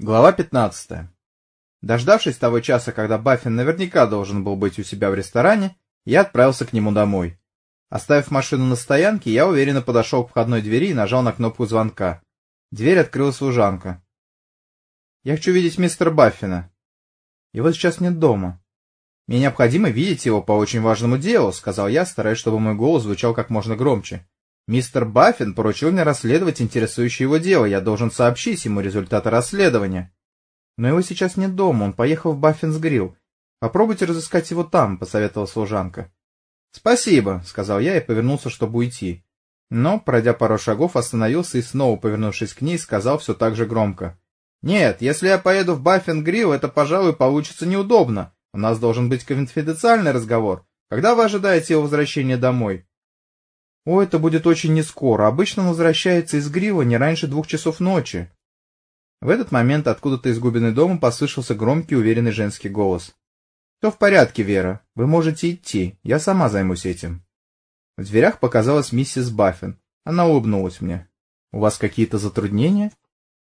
Глава 15. Дождавшись того часа, когда Баффин наверняка должен был быть у себя в ресторане, я отправился к нему домой. Оставив машину на стоянке, я уверенно подошел к входной двери и нажал на кнопку звонка. Дверь открыла служанка. «Я хочу видеть мистера Баффина. Его сейчас нет дома. Мне необходимо видеть его по очень важному делу», — сказал я, стараясь, чтобы мой голос звучал как можно громче. Мистер Баффин поручил мне расследовать интересующее его дело, я должен сообщить ему результаты расследования. Но его сейчас нет дома, он поехал в Баффинс Грилл. Попробуйте разыскать его там, — посоветовала служанка. — Спасибо, — сказал я и повернулся, чтобы уйти. Но, пройдя пару шагов, остановился и снова, повернувшись к ней, сказал все так же громко. — Нет, если я поеду в Баффин Грилл, это, пожалуй, получится неудобно. У нас должен быть конфиденциальный разговор. Когда вы ожидаете его возвращения домой? О, это будет очень нескоро. Обычно он возвращается из Грива не раньше двух часов ночи. В этот момент откуда-то из глубины дома послышался громкий уверенный женский голос. «Все в порядке, Вера. Вы можете идти. Я сама займусь этим». В дверях показалась миссис Баффин. Она улыбнулась мне. «У вас какие-то затруднения?»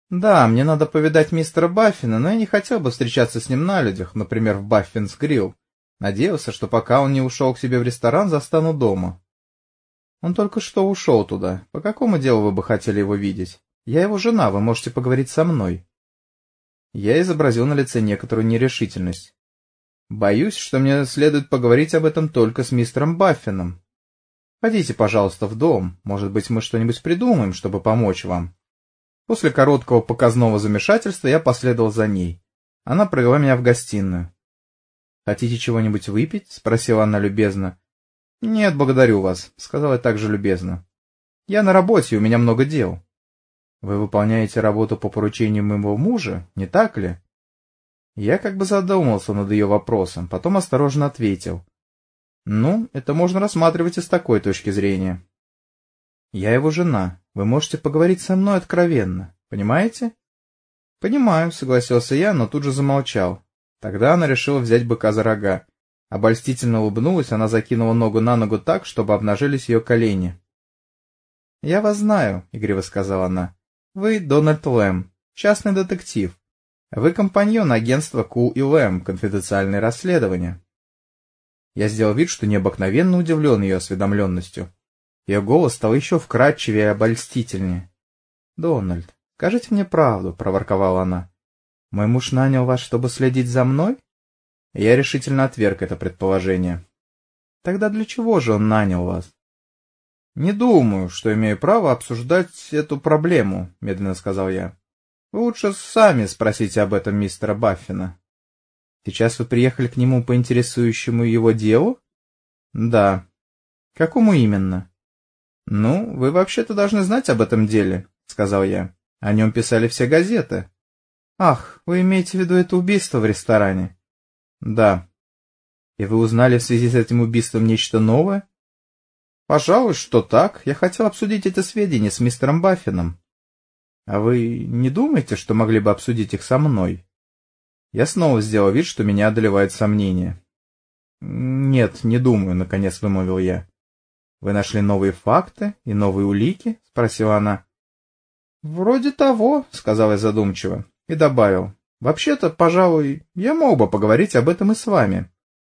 «Да, мне надо повидать мистера Баффина, но я не хотел бы встречаться с ним на людях, например, в Баффинс Грилл. Надеялся, что пока он не ушел к себе в ресторан, застану дома. Он только что ушел туда. По какому делу вы бы хотели его видеть? Я его жена, вы можете поговорить со мной. Я изобразил на лице некоторую нерешительность. Боюсь, что мне следует поговорить об этом только с мистером Баффином. Пойдите, пожалуйста, в дом. Может быть, мы что-нибудь придумаем, чтобы помочь вам. После короткого показного замешательства я последовал за ней. Она провела меня в гостиную. — Хотите чего-нибудь выпить? — спросила она любезно. — Нет, благодарю вас, — сказала я также любезно. — Я на работе, у меня много дел. — Вы выполняете работу по поручению моего мужа, не так ли? Я как бы задумался над ее вопросом, потом осторожно ответил. — Ну, это можно рассматривать и с такой точки зрения. — Я его жена, вы можете поговорить со мной откровенно, понимаете? — Понимаю, — согласился я, но тут же замолчал. Тогда она решила взять быка за рога. Обольстительно улыбнулась, она закинула ногу на ногу так, чтобы обнажились ее колени. — Я вас знаю, — игриво сказала она. — Вы Дональд Лэм, частный детектив. Вы компаньон агентства Ку и Лэм, конфиденциальное расследование. Я сделал вид, что необыкновенно удивлен ее осведомленностью. Ее голос стал еще вкрадчивее и обольстительнее. — Дональд, скажите мне правду, — проворковала она. — Мой муж нанял вас, чтобы следить за мной? — я решительно отверг это предположение. Тогда для чего же он нанял вас? Не думаю, что имею право обсуждать эту проблему, медленно сказал я. Вы лучше сами спросите об этом мистера Баффина. Сейчас вы приехали к нему по интересующему его делу? Да. Какому именно? Ну, вы вообще-то должны знать об этом деле, сказал я. О нем писали все газеты. Ах, вы имеете в виду это убийство в ресторане? Да. И вы узнали в связи с этим убийством нечто новое? Пожалуй, что так. Я хотел обсудить эти сведения с мистером Баффином. А вы не думаете, что могли бы обсудить их со мной? Я снова сделал вид, что меня одолевает сомнение. Нет, не думаю, наконец вымолвил я. Вы нашли новые факты и новые улики? спросила она. Вроде того, сказал я задумчиво и добавил. Вообще-то, пожалуй, я мог бы поговорить об этом и с вами.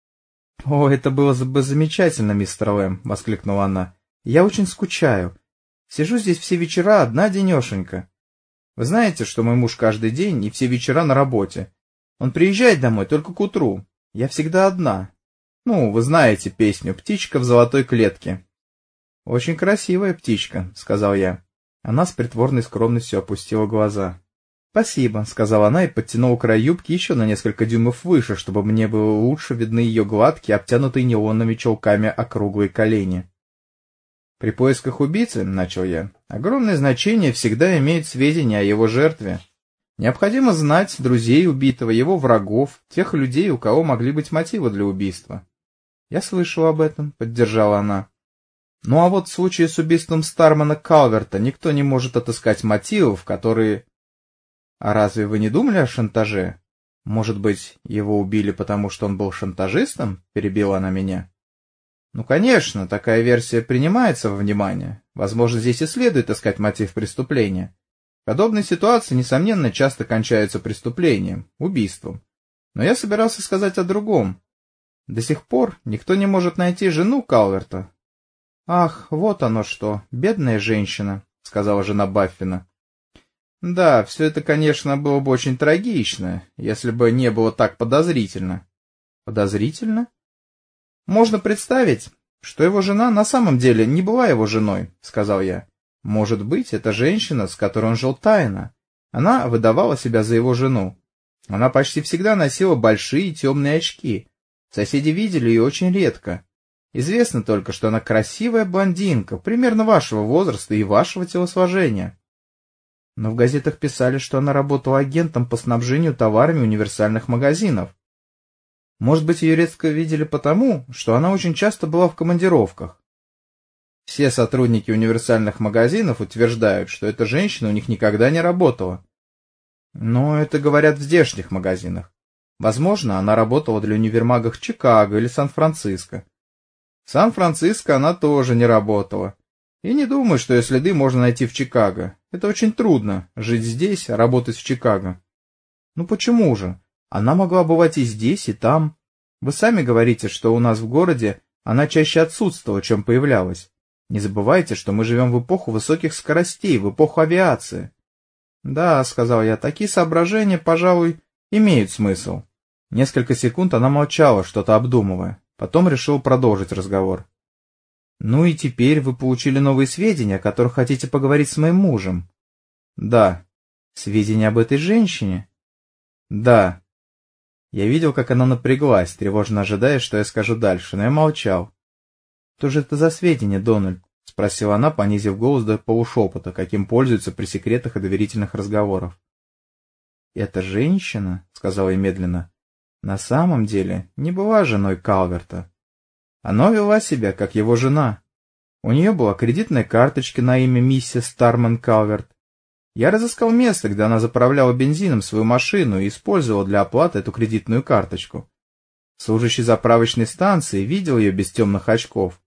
— О, это было бы замечательно, мистер Лэм, — воскликнула она. — Я очень скучаю. Сижу здесь все вечера одна денешенька. Вы знаете, что мой муж каждый день и все вечера на работе. Он приезжает домой только к утру. Я всегда одна. Ну, вы знаете песню «Птичка в золотой клетке». — Очень красивая птичка, — сказал я. Она с притворной скромностью опустила глаза. «Спасибо», — сказала она и подтянула край юбки еще на несколько дюймов выше, чтобы мне было лучше видны ее гладкие, обтянутые нейлоновыми чулками округлые колени. «При поисках убийцы, — начал я, — огромное значение всегда имеет сведения о его жертве. Необходимо знать друзей убитого, его врагов, тех людей, у кого могли быть мотивы для убийства». «Я слышал об этом», — поддержала она. «Ну а вот в случае с убийством Стармана Калверта никто не может отыскать мотивов, которые...» А разве вы не думали о шантаже? Может быть, его убили потому, что он был шантажистом? Перебила она меня. Ну, конечно, такая версия принимается во внимание. Возможно, здесь и следует искать мотив преступления. Подобные ситуации, несомненно, часто кончаются преступлением, убийством. Но я собирался сказать о другом. До сих пор никто не может найти жену Калверта. — Ах, вот оно что, бедная женщина, — сказала жена Баффина. — Да, все это, конечно, было бы очень трагично, если бы не было так подозрительно. — Подозрительно? — Можно представить, что его жена на самом деле не была его женой, — сказал я. Может быть, это женщина, с которой он жил тайно. Она выдавала себя за его жену. Она почти всегда носила большие темные очки. Соседи видели ее очень редко. Известно только, что она красивая блондинка, примерно вашего возраста и вашего телосложения. Но в газетах писали, что она работала агентом по снабжению товарами универсальных магазинов. Может быть, ее редко видели потому, что она очень часто была в командировках. Все сотрудники универсальных магазинов утверждают, что эта женщина у них никогда не работала. Но это говорят в здешних магазинах. Возможно, она работала для универмагов Чикаго или Сан-Франциско. В Сан-Франциско она тоже не работала. И не думаю, что ее следы можно найти в Чикаго. Это очень трудно, жить здесь, работать в Чикаго. Ну почему же? Она могла бывать и здесь, и там. Вы сами говорите, что у нас в городе она чаще отсутствовала, чем появлялась. Не забывайте, что мы живем в эпоху высоких скоростей, в эпоху авиации. Да, сказал я, такие соображения, пожалуй, имеют смысл. Несколько секунд она молчала, что-то обдумывая. Потом решил продолжить разговор. Ну и теперь вы получили новые сведения, о которых хотите поговорить с моим мужем. Да. Сведения об этой женщине? Да. Я видел, как она напряглась, тревожно ожидая, что я скажу дальше, но я молчал. «Что же это за сведения, Дональд?» — спросила она, понизив голос до полушепота, каким пользуются при секретах и доверительных разговорах. «Эта женщина, — сказала я медленно, — на самом деле не была женой Калверта. Она вела себя, как его жена. У нее была кредитная карточка на имя миссис Старман Калверт. Я разыскал место, где она заправляла бензином свою машину и использовал для оплаты эту кредитную карточку. Служащий заправочной станции видел ее без темных очков.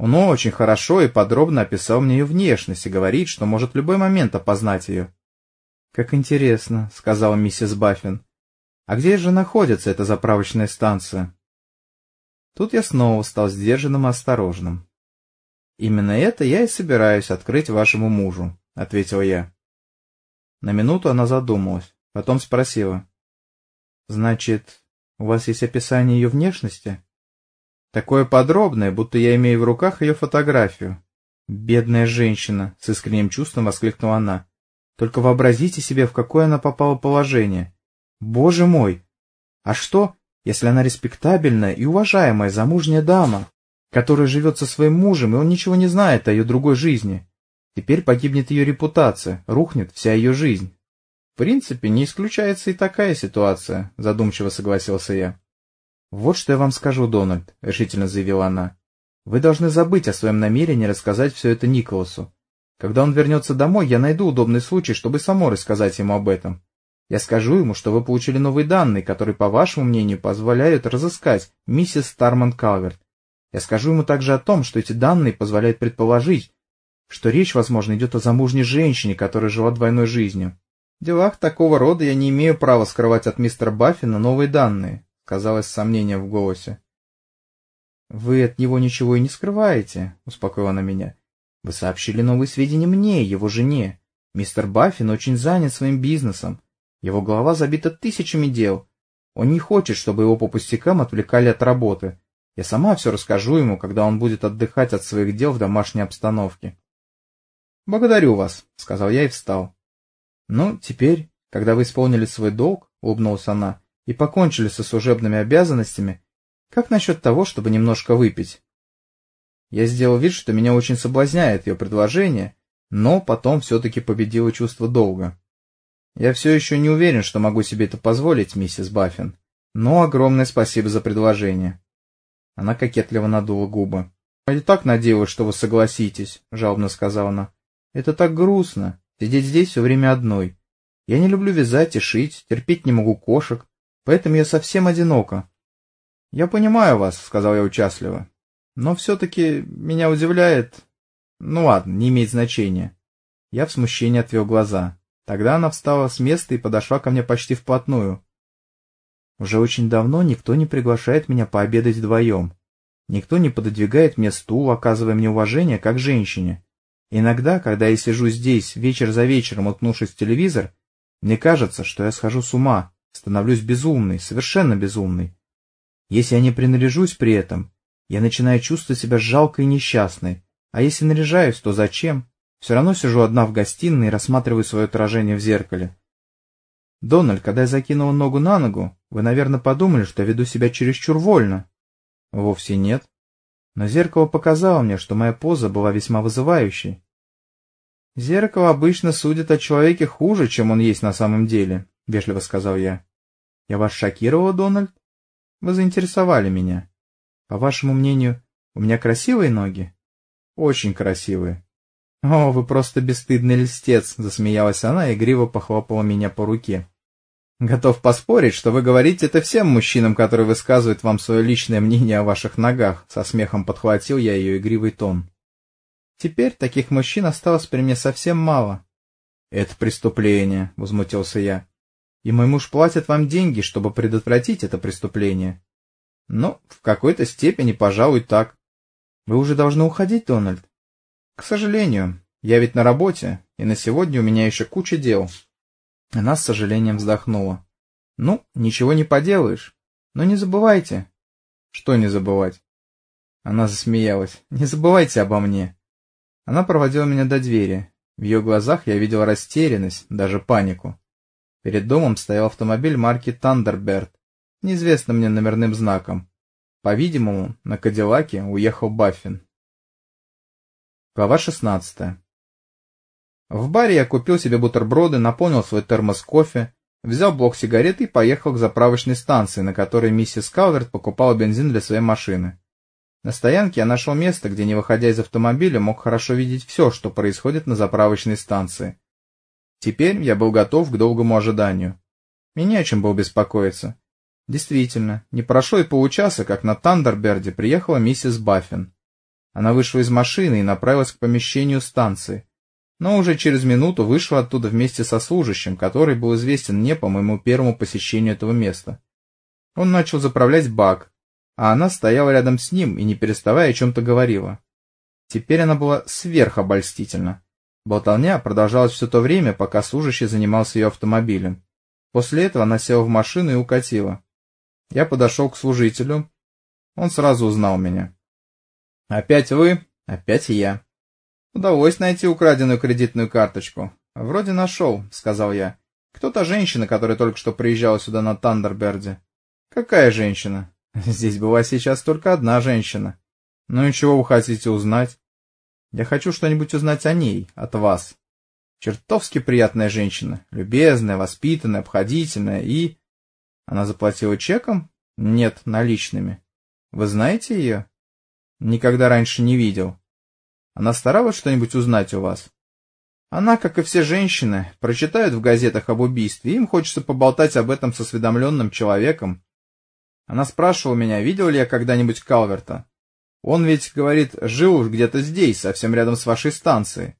Он очень хорошо и подробно описал мне ее внешность и говорит, что может в любой момент опознать ее. — Как интересно, — сказала миссис Баффин. — А где же находится эта заправочная станция? Тут я снова стал сдержанным и осторожным. — Именно это я и собираюсь открыть вашему мужу, — ответил я. На минуту она задумалась, потом спросила. — Значит, у вас есть описание ее внешности? Такое подробное, будто я имею в руках ее фотографию. «Бедная женщина!» — с искренним чувством воскликнула она. «Только вообразите себе, в какое она попала положение. Боже мой! А что, если она респектабельная и уважаемая замужняя дама, которая живет со своим мужем, и он ничего не знает о ее другой жизни? Теперь погибнет ее репутация, рухнет вся ее жизнь». «В принципе, не исключается и такая ситуация», — задумчиво согласился я. «Вот что я вам скажу, Дональд», — решительно заявила она. «Вы должны забыть о своем намерении рассказать все это Николасу. Когда он вернется домой, я найду удобный случай, чтобы само рассказать ему об этом. Я скажу ему, что вы получили новые данные, которые, по вашему мнению, позволяют разыскать миссис Старман Калверт. Я скажу ему также о том, что эти данные позволяют предположить, что речь, возможно, идет о замужней женщине, которая жила двойной жизнью. В делах такого рода я не имею права скрывать от мистера Баффина новые данные казалось сомнение в голосе. «Вы от него ничего и не скрываете», — успокоила она меня. «Вы сообщили новые сведения мне, его жене. Мистер Баффин очень занят своим бизнесом. Его голова забита тысячами дел. Он не хочет, чтобы его по пустякам отвлекали от работы. Я сама все расскажу ему, когда он будет отдыхать от своих дел в домашней обстановке». «Благодарю вас», — сказал я и встал. «Ну, теперь, когда вы исполнили свой долг», — улыбнулась она, и покончили со служебными обязанностями, как насчет того, чтобы немножко выпить? Я сделал вид, что меня очень соблазняет ее предложение, но потом все-таки победило чувство долга. Я все еще не уверен, что могу себе это позволить, миссис Баффин, но огромное спасибо за предложение. Она кокетливо надула губы. — Я так надеялась, что вы согласитесь, — жалобно сказала она. — Это так грустно, сидеть здесь все время одной. Я не люблю вязать и шить, терпеть не могу кошек, Поэтому я совсем одинока. — Я понимаю вас, — сказал я участливо. — Но все-таки меня удивляет... Ну ладно, не имеет значения. Я в смущении отвел глаза. Тогда она встала с места и подошла ко мне почти вплотную. Уже очень давно никто не приглашает меня пообедать вдвоем. Никто не пододвигает мне стул, оказывая мне уважение, как женщине. Иногда, когда я сижу здесь, вечер за вечером, уткнувшись в телевизор, мне кажется, что я схожу с ума, становлюсь безумной, совершенно безумной. Если я не принаряжусь при этом, я начинаю чувствовать себя жалкой и несчастной, а если наряжаюсь, то зачем? Все равно сижу одна в гостиной и рассматриваю свое отражение в зеркале. Дональд, когда я закинула ногу на ногу, вы, наверное, подумали, что я веду себя чересчур вольно. Вовсе нет. Но зеркало показало мне, что моя поза была весьма вызывающей. Зеркало обычно судит о человеке хуже, чем он есть на самом деле, — вежливо сказал я. Я вас шокировала, Дональд? Вы заинтересовали меня. По вашему мнению, у меня красивые ноги? Очень красивые. «О, вы просто бесстыдный льстец!» — засмеялась она и игриво похлопала меня по руке. «Готов поспорить, что вы говорите это всем мужчинам, которые высказывают вам свое личное мнение о ваших ногах», — со смехом подхватил я ее игривый тон. «Теперь таких мужчин осталось при мне совсем мало». «Это преступление», — возмутился я. «И мой муж платит вам деньги, чтобы предотвратить это преступление». «Ну, в какой-то степени, пожалуй, так». «Вы уже должны уходить, Дональд?» К сожалению, я ведь на работе, и на сегодня у меня еще куча дел. Она с сожалением вздохнула. Ну, ничего не поделаешь. Но не забывайте. Что не забывать? Она засмеялась. Не забывайте обо мне. Она проводила меня до двери. В ее глазах я видел растерянность, даже панику. Перед домом стоял автомобиль марки Тандерберт, неизвестным мне номерным знаком. По-видимому, на Кадиллаке уехал Баффин. Глава 16. В баре я купил себе бутерброды, наполнил свой термос кофе, взял блок сигарет и поехал к заправочной станции, на которой миссис Калверт покупала бензин для своей машины. На стоянке я нашел место, где, не выходя из автомобиля, мог хорошо видеть все, что происходит на заправочной станции. Теперь я был готов к долгому ожиданию. Мне не о чем было беспокоиться. Действительно, не прошло и получаса, как на Тандерберде приехала миссис Баффин. Она вышла из машины и направилась к помещению станции, но уже через минуту вышла оттуда вместе со служащим, который был известен мне по моему первому посещению этого места. Он начал заправлять бак, а она стояла рядом с ним и, не переставая, о чем-то говорила. Теперь она была сверхобольстительна. Болтовня продолжалась все то время, пока служащий занимался ее автомобилем. После этого она села в машину и укатила. Я подошел к служителю. Он сразу узнал меня. Опять вы, опять я. Удалось найти украденную кредитную карточку. Вроде нашел, сказал я. Кто та женщина, которая только что приезжала сюда на Тандерберде? Какая женщина? Здесь была сейчас только одна женщина. Ну и чего вы хотите узнать? Я хочу что-нибудь узнать о ней, от вас. Чертовски приятная женщина, любезная, воспитанная, обходительная и... Она заплатила чеком? Нет, наличными. Вы знаете ее? Никогда раньше не видел. Она старалась что-нибудь узнать у вас? Она, как и все женщины, прочитают в газетах об убийстве, им хочется поболтать об этом с осведомленным человеком. Она спрашивала меня, видел ли я когда-нибудь Калверта. Он ведь, говорит, жил где-то здесь, совсем рядом с вашей станцией.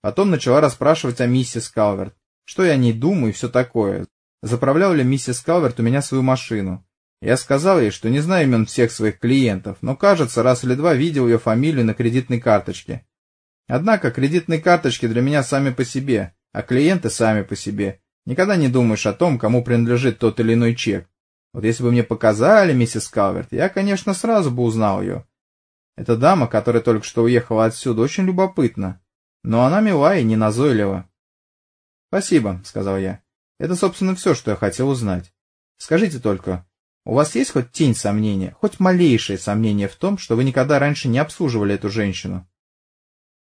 Потом начала расспрашивать о миссис Калверт, что я о ней думаю и все такое. Заправлял ли миссис Калверт у меня свою машину. Я сказал ей, что не знаю имен всех своих клиентов, но, кажется, раз или два видел ее фамилию на кредитной карточке. Однако кредитные карточки для меня сами по себе, а клиенты сами по себе. Никогда не думаешь о том, кому принадлежит тот или иной чек. Вот если бы мне показали миссис Калверт, я, конечно, сразу бы узнал ее. Эта дама, которая только что уехала отсюда, очень любопытна. Но она мила и не назойлива. — Спасибо, — сказал я. — Это, собственно, все, что я хотел узнать. Скажите только, у вас есть хоть тень сомнения, хоть малейшее сомнение в том, что вы никогда раньше не обслуживали эту женщину?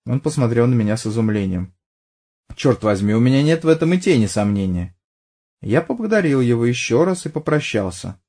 Он посмотрел на меня с изумлением. Черт возьми, у меня нет в этом и тени сомнения. Я поблагодарил его еще раз и попрощался.